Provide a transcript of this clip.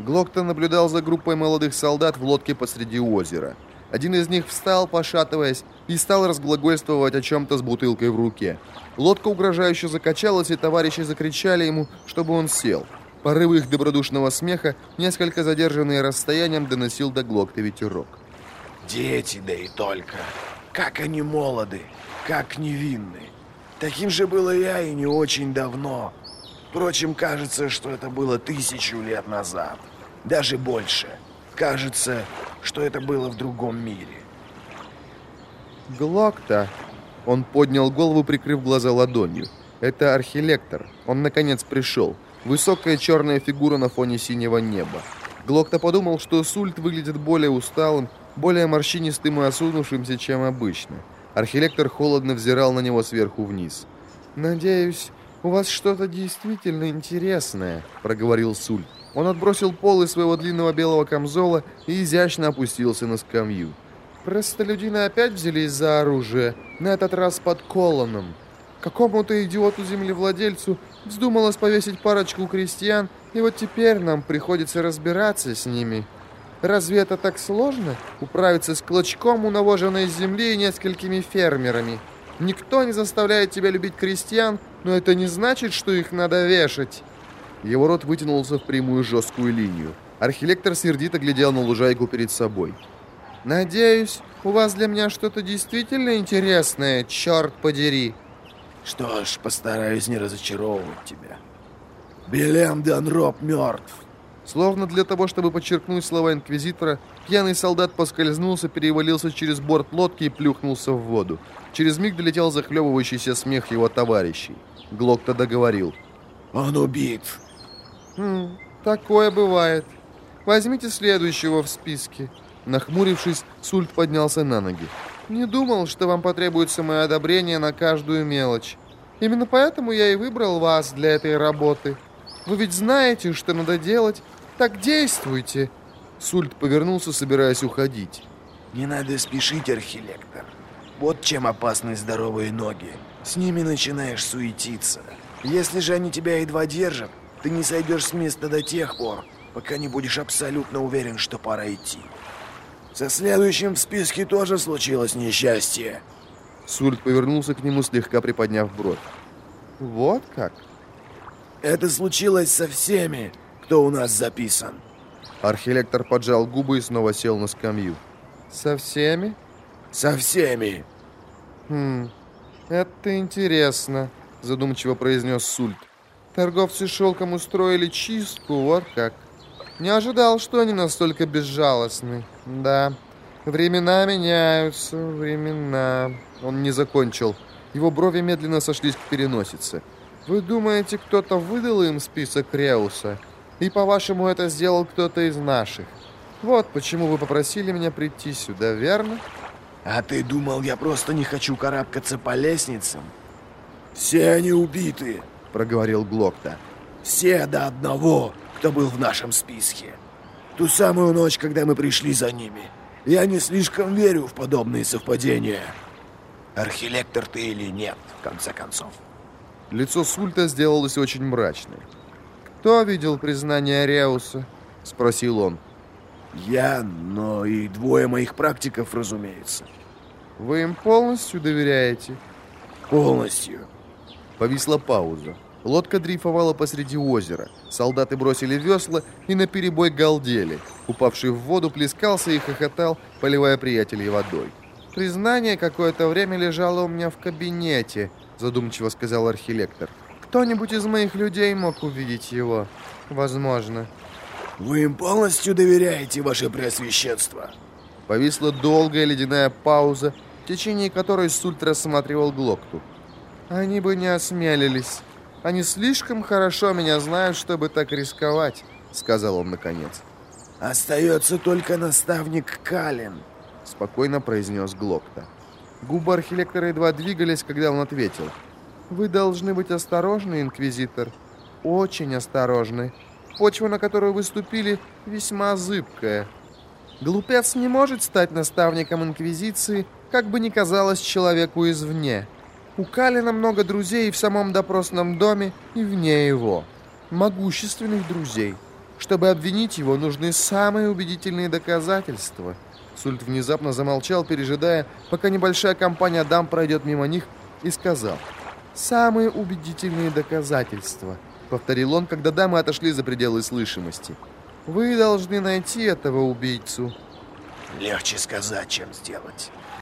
Глокта наблюдал за группой молодых солдат в лодке посреди озера. Один из них встал, пошатываясь, и стал разглагольствовать о чем-то с бутылкой в руке. Лодка угрожающе закачалась, и товарищи закричали ему, чтобы он сел. Порывы их добродушного смеха, несколько задержанные расстоянием, доносил до Глокта ветерок. Дети, да и только. Как они молоды, как невинны. Таким же было я и не очень давно. Впрочем, кажется, что это было тысячу лет назад. Даже больше. Кажется, что это было в другом мире. Глокта. Он поднял голову, прикрыв глаза ладонью. Это архилектор. Он, наконец, пришел. Высокая черная фигура на фоне синего неба. Глокта подумал, что Сульт выглядит более усталым, более морщинистым и осунувшимся, чем обычно. Архилектор холодно взирал на него сверху вниз. «Надеюсь, у вас что-то действительно интересное», — проговорил Сульт. Он отбросил полы своего длинного белого камзола и изящно опустился на скамью. Простолюдины опять взялись за оружие, на этот раз под колоном. Какому-то идиоту-землевладельцу вздумалось повесить парочку крестьян, и вот теперь нам приходится разбираться с ними. Разве это так сложно? Управиться с клочком унавоженной земли и несколькими фермерами. Никто не заставляет тебя любить крестьян, но это не значит, что их надо вешать. Его рот вытянулся в прямую жесткую линию. Архилектор сердито глядел на лужайку перед собой. «Надеюсь, у вас для меня что-то действительно интересное, черт подери!» «Что ж, постараюсь не разочаровывать тебя. Белем Денроп мертв!» Словно для того, чтобы подчеркнуть слова Инквизитора, пьяный солдат поскользнулся, перевалился через борт лодки и плюхнулся в воду. Через миг долетел захлебывающийся смех его товарищей. Глок тогда говорил. «Он убит!» «Хм, такое бывает. Возьмите следующего в списке». Нахмурившись, Сульт поднялся на ноги. «Не думал, что вам потребуется мое одобрение на каждую мелочь. Именно поэтому я и выбрал вас для этой работы. Вы ведь знаете, что надо делать. Так действуйте!» Сульт повернулся, собираясь уходить. «Не надо спешить, архилектор. Вот чем опасны здоровые ноги. С ними начинаешь суетиться. Если же они тебя едва держат, ты не сойдешь с места до тех пор, пока не будешь абсолютно уверен, что пора идти. Со следующим в списке тоже случилось несчастье. Сульт повернулся к нему, слегка приподняв бровь. «Вот как?» «Это случилось со всеми, кто у нас записан». Архилектор поджал губы и снова сел на скамью. «Со всеми?» «Со всеми». «Хм, это интересно», задумчиво произнес Сульт. Торговцы шелком устроили чистку, вот как. Не ожидал, что они настолько безжалостны. Да, времена меняются, времена. Он не закончил. Его брови медленно сошлись к переносице. Вы думаете, кто-то выдал им список Реуса? И, по-вашему, это сделал кто-то из наших? Вот почему вы попросили меня прийти сюда, верно? А ты думал, я просто не хочу карабкаться по лестницам? «Все они убиты», — проговорил Глокта. «Все до одного, кто был в нашем списке. Ту самую ночь, когда мы пришли за ними. Я не слишком верю в подобные совпадения. Архилектор ты или нет, в конце концов». Лицо Сульта сделалось очень мрачным. «Кто видел признание Реуса?» — спросил он. «Я, но и двое моих практиков, разумеется». «Вы им полностью доверяете?» «Полностью», Повисла пауза. Лодка дрейфовала посреди озера. Солдаты бросили весла и наперебой галдели. Упавший в воду плескался и хохотал, поливая приятелей водой. «Признание какое-то время лежало у меня в кабинете», задумчиво сказал архилектор. «Кто-нибудь из моих людей мог увидеть его? Возможно». «Вы им полностью доверяете, ваше преосвященство?» Повисла долгая ледяная пауза, в течение которой Сульт рассматривал Глокту. Они бы не осмелились. Они слишком хорошо меня знают, чтобы так рисковать, сказал он наконец. Остается только наставник Калин, спокойно произнес Глокта. Губы архилектора едва двигались, когда он ответил. Вы должны быть осторожны, инквизитор. Очень осторожны. Почва, на которую вы ступили, весьма зыбкая. Глупец не может стать наставником инквизиции, как бы ни казалось человеку извне. У Калина много друзей и в самом допросном доме, и вне его. Могущественных друзей. Чтобы обвинить его, нужны самые убедительные доказательства. Сульт внезапно замолчал, пережидая, пока небольшая компания дам пройдет мимо них, и сказал «Самые убедительные доказательства», — повторил он, когда дамы отошли за пределы слышимости. «Вы должны найти этого убийцу». «Легче сказать, чем сделать».